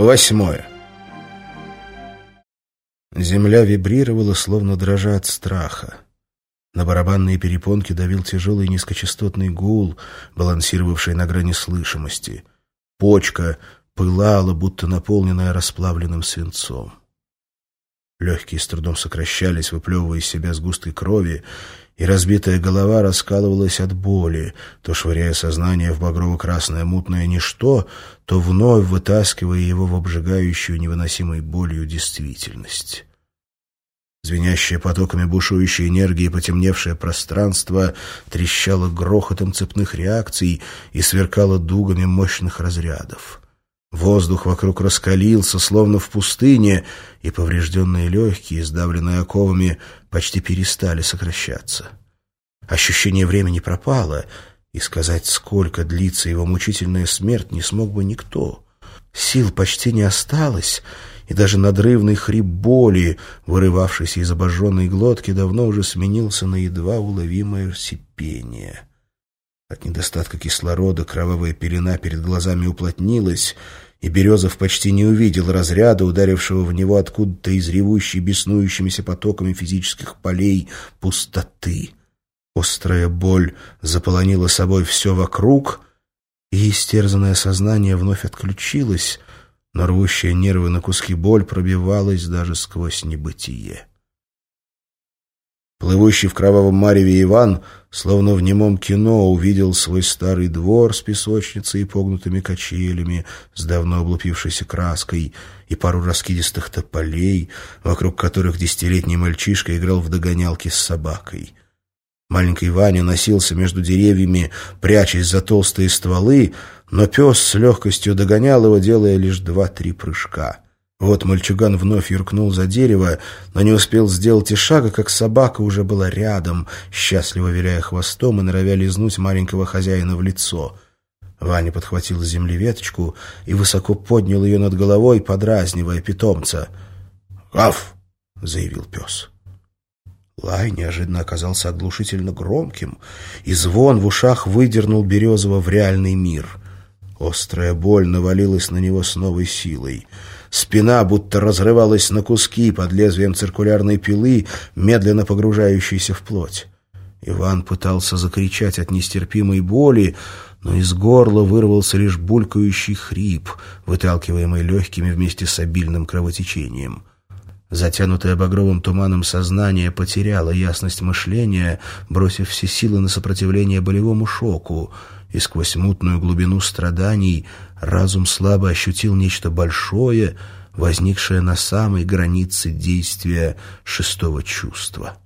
Восьмое. Земля вибрировала, словно дрожа от страха. На барабанные перепонки давил тяжелый низкочастотный гул, балансировавший на грани слышимости. Почка пылала, будто наполненная расплавленным свинцом. Легкие с трудом сокращались, выплевывая из себя сгустки крови, и разбитая голова раскалывалась от боли, то швыряя сознание в багрово-красное мутное ничто, то вновь вытаскивая его в обжигающую невыносимой болью действительность. Звенящее потоками бушующей энергии потемневшее пространство трещало грохотом цепных реакций и сверкало дугами мощных разрядов. Воздух вокруг раскалился, словно в пустыне, и поврежденные легкие, сдавленные оковами, почти перестали сокращаться. Ощущение времени пропало, и сказать, сколько длится его мучительная смерть, не смог бы никто. Сил почти не осталось, и даже надрывный хрип боли, вырывавшийся из обожженной глотки, давно уже сменился на едва уловимое сипение. От недостатка кислорода кровавая пелена перед глазами уплотнилась, и Березов почти не увидел разряда, ударившего в него откуда-то из ревущей, беснующимися потоками физических полей пустоты. Острая боль заполонила собой все вокруг, и истерзанное сознание вновь отключилось, но рвущая нервы на куски боль пробивалась даже сквозь небытие. Плывущий в кровавом мареве Иван, словно в немом кино, увидел свой старый двор с песочницей и погнутыми качелями, с давно облупившейся краской, и пару раскидистых тополей, вокруг которых десятилетний мальчишка играл в догонялки с собакой. Маленький Ваня носился между деревьями, прячась за толстые стволы, но пес с легкостью догонял его, делая лишь два-три прыжка — вот мальчуган вновь юркнул за дерево, но не успел сделать и шага, как собака уже была рядом, счастливо виляя хвостом и норовя лизнуть маленького хозяина в лицо. Ваня подхватил с земли веточку и высоко поднял ее над головой, подразнивая питомца. «Гав!» — заявил пес. Лай неожиданно оказался оглушительно громким, и звон в ушах выдернул Березова в реальный мир. Острая боль навалилась на него с новой силой — Спина будто разрывалась на куски под лезвием циркулярной пилы, медленно погружающейся в плоть. Иван пытался закричать от нестерпимой боли, но из горла вырвался лишь булькающий хрип, выталкиваемый легкими вместе с обильным кровотечением. Затянутое багровым туманом сознание потеряло ясность мышления, бросив все силы на сопротивление болевому шоку — и сквозь мутную глубину страданий разум слабо ощутил нечто большое, возникшее на самой границе действия шестого чувства.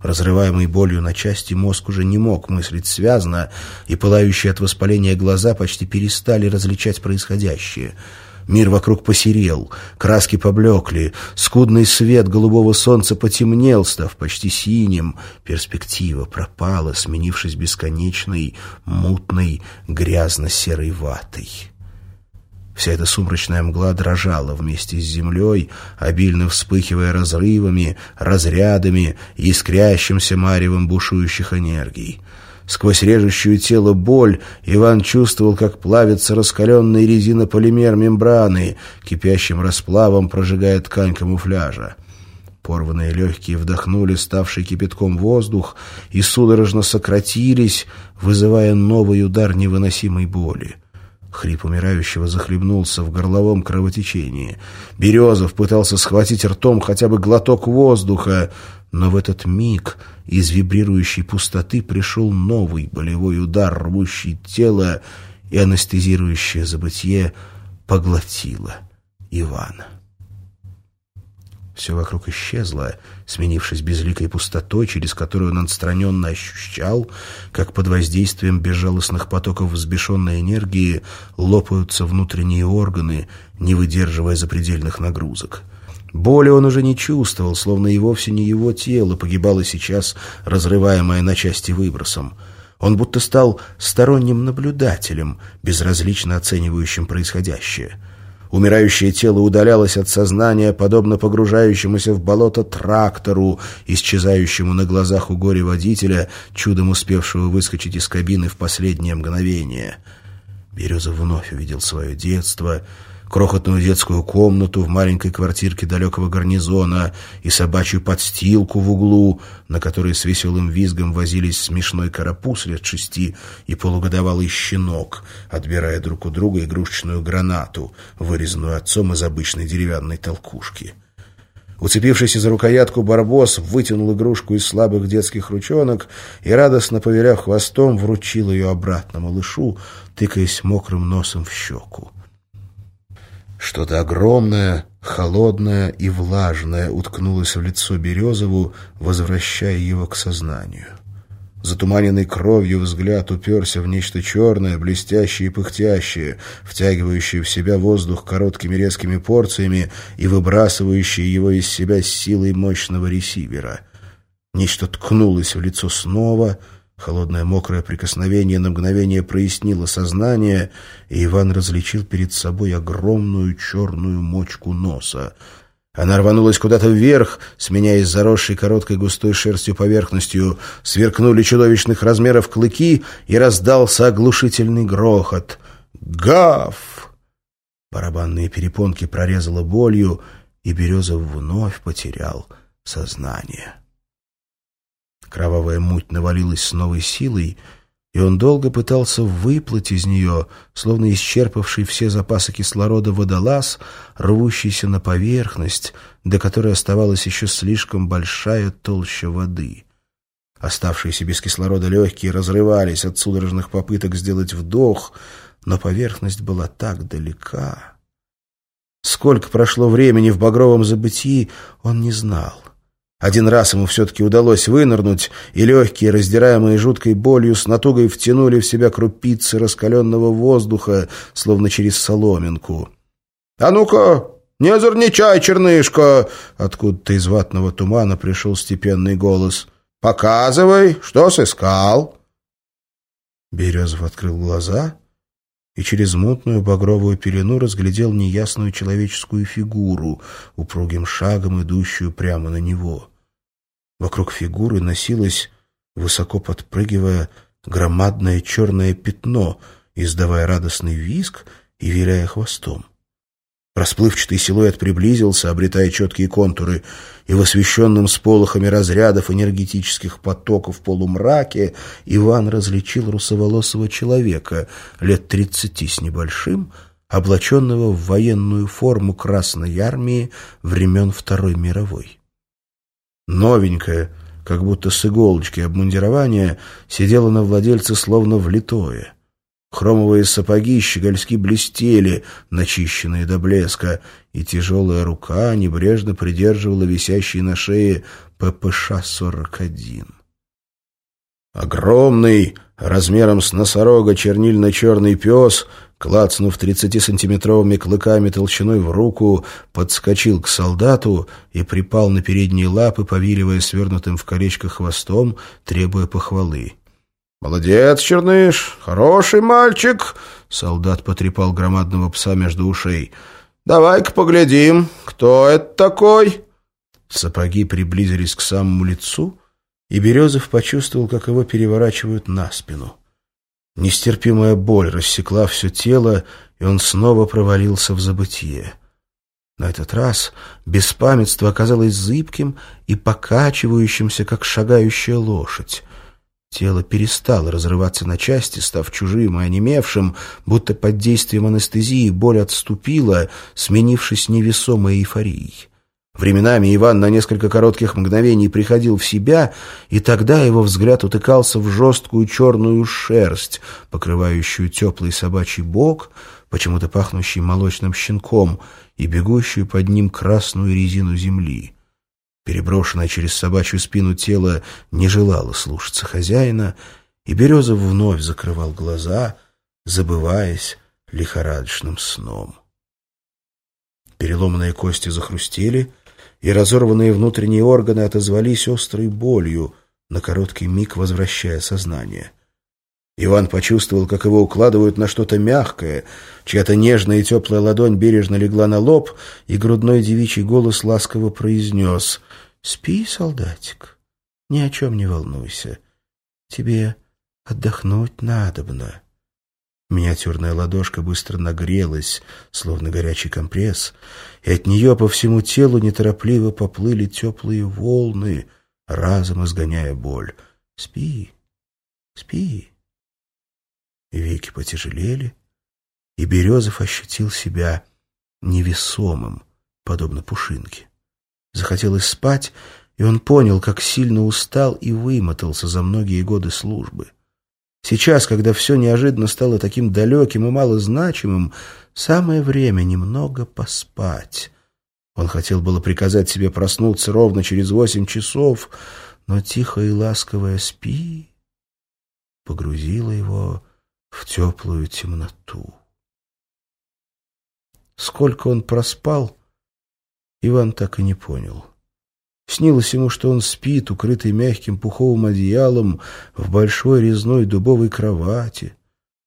Разрываемый болью на части мозг уже не мог мыслить связно, и пылающие от воспаления глаза почти перестали различать происходящее — Мир вокруг посерел, краски поблекли, скудный свет голубого солнца потемнел, став почти синим. Перспектива пропала, сменившись бесконечной, мутной, грязно-серой ватой. Вся эта сумрачная мгла дрожала вместе с землей, обильно вспыхивая разрывами, разрядами, искрящимся маревом бушующих энергий. Сквозь режущую тело боль Иван чувствовал, как плавится раскаленная резинополимер мембраны, кипящим расплавом прожигая ткань камуфляжа. Порванные легкие вдохнули ставший кипятком воздух и судорожно сократились, вызывая новый удар невыносимой боли. Хрип умирающего захлебнулся в горловом кровотечении. Березов пытался схватить ртом хотя бы глоток воздуха, но в этот миг из вибрирующей пустоты пришел новый болевой удар, рвущий тело, и анестезирующее забытье поглотило Ивана. Все вокруг исчезло, сменившись безликой пустотой, через которую он отстраненно ощущал, как под воздействием безжалостных потоков взбешенной энергии лопаются внутренние органы, не выдерживая запредельных нагрузок. Боли он уже не чувствовал, словно и вовсе не его тело погибало сейчас, разрываемое на части выбросом. Он будто стал сторонним наблюдателем, безразлично оценивающим происходящее. Умирающее тело удалялось от сознания, подобно погружающемуся в болото трактору, исчезающему на глазах у горе-водителя, чудом успевшего выскочить из кабины в последнее мгновение. Береза вновь увидел свое детство — крохотную детскую комнату в маленькой квартирке далекого гарнизона и собачью подстилку в углу, на которой с веселым визгом возились смешной карапуз лет шести и полугодовалый щенок, отбирая друг у друга игрушечную гранату, вырезанную отцом из обычной деревянной толкушки. Уцепившийся за рукоятку барбос вытянул игрушку из слабых детских ручонок и, радостно повеляв хвостом, вручил ее обратно малышу, тыкаясь мокрым носом в щеку. Что-то огромное, холодное и влажное уткнулось в лицо Березову, возвращая его к сознанию. Затуманенный кровью взгляд уперся в нечто черное, блестящее и пыхтящее, втягивающее в себя воздух короткими резкими порциями и выбрасывающее его из себя силой мощного ресивера. Нечто ткнулось в лицо снова, холодное мокрое прикосновение на мгновение прояснило сознание, и Иван различил перед собой огромную черную мочку носа — она рванулась куда-то вверх, сменяясь заросшей короткой густой шерстью поверхностью. Сверкнули чудовищных размеров клыки, и раздался оглушительный грохот. «Гав!» Барабанные перепонки прорезало болью, и Березов вновь потерял сознание. Кровавая муть навалилась с новой силой — и он долго пытался выплыть из нее, словно исчерпавший все запасы кислорода водолаз, рвущийся на поверхность, до которой оставалась еще слишком большая толща воды. Оставшиеся без кислорода легкие разрывались от судорожных попыток сделать вдох, но поверхность была так далека. Сколько прошло времени в багровом забытии, он не знал. Один раз ему все-таки удалось вынырнуть, и легкие, раздираемые жуткой болью, с натугой втянули в себя крупицы раскаленного воздуха, словно через соломинку. «А ну-ка, не озорничай, чернышка!» Откуда-то из ватного тумана пришел степенный голос. «Показывай, что сыскал!» Березов открыл глаза и через мутную багровую пелену разглядел неясную человеческую фигуру, упругим шагом идущую прямо на него. Вокруг фигуры носилось, высоко подпрыгивая, громадное черное пятно, издавая радостный визг и виляя хвостом. Расплывчатый силуэт приблизился, обретая четкие контуры, и в освещенном сполохами разрядов энергетических потоков полумраке Иван различил русоволосого человека лет тридцати с небольшим, облаченного в военную форму Красной Армии времен Второй мировой. Новенькое, как будто с иголочки обмундирование, сидело на владельце словно влитое. Хромовые сапоги щегольски блестели, начищенные до блеска, и тяжелая рука небрежно придерживала висящий на шее ППШ-41. Огромный, размером с носорога чернильно-черный пес, клацнув тридцатисантиметровыми клыками толщиной в руку, подскочил к солдату и припал на передние лапы, повиливая свернутым в колечко хвостом, требуя похвалы. «Молодец, Черныш! Хороший мальчик!» Солдат потрепал громадного пса между ушей. «Давай-ка поглядим, кто это такой?» Сапоги приблизились к самому лицу, и Березов почувствовал, как его переворачивают на спину. Нестерпимая боль рассекла все тело, и он снова провалился в забытье. На этот раз беспамятство оказалось зыбким и покачивающимся, как шагающая лошадь. Тело перестало разрываться на части, став чужим и онемевшим, будто под действием анестезии боль отступила, сменившись невесомой эйфорией. Временами Иван на несколько коротких мгновений приходил в себя, и тогда его взгляд утыкался в жесткую черную шерсть, покрывающую теплый собачий бок, почему-то пахнущий молочным щенком, и бегущую под ним красную резину земли. Переброшенное через собачью спину тело не желало слушаться хозяина, и Березов вновь закрывал глаза, забываясь лихорадочным сном. Переломанные кости захрустели, и разорванные внутренние органы отозвались острой болью, на короткий миг возвращая сознание. Иван почувствовал, как его укладывают на что-то мягкое, чья-то нежная и теплая ладонь бережно легла на лоб, и грудной девичий голос ласково произнес «Спи, солдатик, ни о чем не волнуйся, тебе отдохнуть надобно». Миниатюрная ладошка быстро нагрелась, словно горячий компресс, и от нее по всему телу неторопливо поплыли теплые волны, разом изгоняя боль. «Спи, спи». Веки потяжелели, и Березов ощутил себя невесомым, подобно пушинке. Захотелось спать, и он понял, как сильно устал и вымотался за многие годы службы. Сейчас, когда все неожиданно стало таким далеким и малозначимым, самое время немного поспать. Он хотел было приказать себе проснуться ровно через восемь часов, но тихо и ласковое «спи» погрузило его в теплую темноту. Сколько он проспал, Иван так и не понял. Снилось ему, что он спит, укрытый мягким пуховым одеялом, в большой резной дубовой кровати,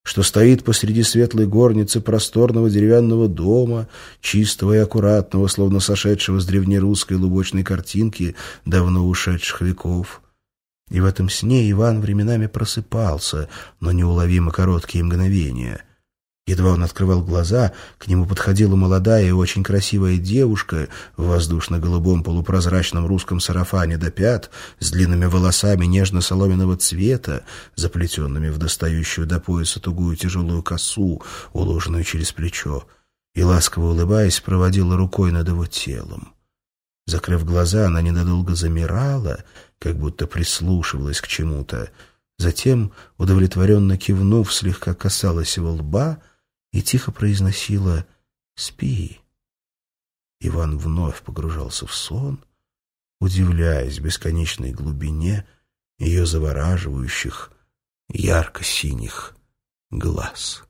что стоит посреди светлой горницы просторного деревянного дома, чистого и аккуратного, словно сошедшего с древнерусской лубочной картинки давно ушедших веков. И в этом сне Иван временами просыпался, но неуловимо короткие мгновения — Едва он открывал глаза, к нему подходила молодая и очень красивая девушка в воздушно-голубом полупрозрачном русском сарафане до пят, с длинными волосами нежно-соломенного цвета, заплетенными в достающую до пояса тугую тяжелую косу, уложенную через плечо, и, ласково улыбаясь, проводила рукой над его телом. Закрыв глаза, она ненадолго замирала, как будто прислушивалась к чему-то, Затем, удовлетворенно кивнув, слегка касалась его лба и тихо произносила «Спи». Иван вновь погружался в сон, удивляясь бесконечной глубине ее завораживающих ярко-синих глаз.